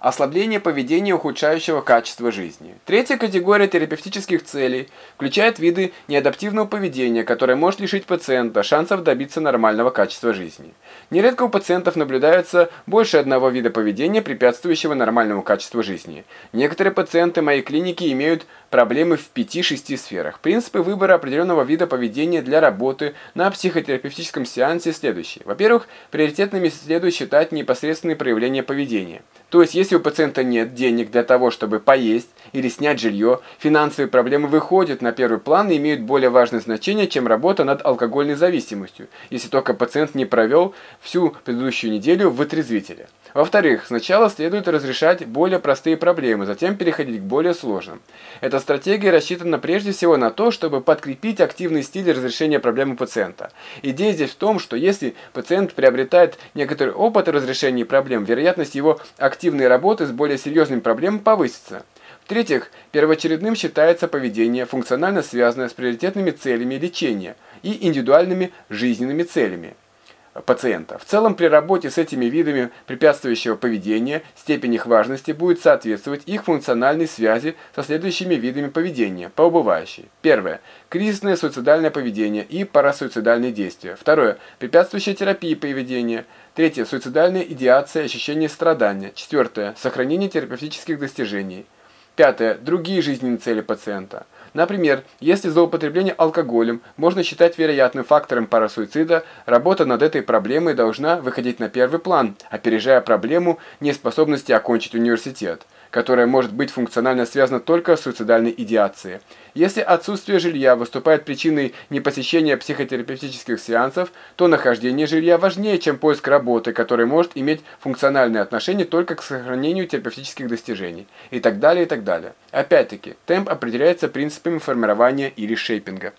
Ослабление поведения, ухудшающего качество жизни. Третья категория терапевтических целей включает виды неадаптивного поведения, которое может лишить пациента шансов добиться нормального качества жизни. Нередко у пациентов наблюдается больше одного вида поведения, препятствующего нормальному качеству жизни. Некоторые пациенты моей клиники имеют проблемы в 5-6 сферах. Принципы выбора определенного вида поведения для работы на психотерапевтическом сеансе следующие. Во-первых, приоритетными следует считать непосредственные проявления поведения. То есть, если у пациента нет денег для того, чтобы поесть или снять жилье, финансовые проблемы выходят на первый план и имеют более важное значение, чем работа над алкогольной зависимостью, если только пациент не провел всю предыдущую неделю в вытрезвителе. Во-вторых, сначала следует разрешать более простые проблемы, затем переходить к более сложным. Эта стратегия рассчитана прежде всего на то, чтобы подкрепить активный стиль разрешения проблемы пациента. Идея здесь в том, что если пациент приобретает некоторый опыт разрешения проблем, вероятность его активной работы с более серьезными проблемами повысится. В-третьих, первоочередным считается поведение, функционально связанное с приоритетными целями лечения и индивидуальными жизненными целями пациента. В целом, при работе с этими видами препятствующего поведения степень их важности будет соответствовать их функциональной связи со следующими видами поведения, по убывающей. Первое. Кризисное суицидальное поведение и парасуицидальные действия. Второе. Препятствующая терапии поведения. Третье. Суицидальная идеация, ощущение страдания. Четвертое. Сохранение терапевтических достижений. Пятое. Другие жизненные цели пациента. Например, если злоупотребление алкоголем можно считать вероятным фактором парасуицида, работа над этой проблемой должна выходить на первый план, опережая проблему неспособности окончить университет которая может быть функционально связана только с суицидальной идеацией. Если отсутствие жилья выступает причиной непосещения психотерапевтических сеансов, то нахождение жилья важнее, чем поиск работы, который может иметь функциональное отношение только к сохранению терапевтических достижений. И так далее, и так далее. Опять-таки, темп определяется принципами формирования или шейпинга.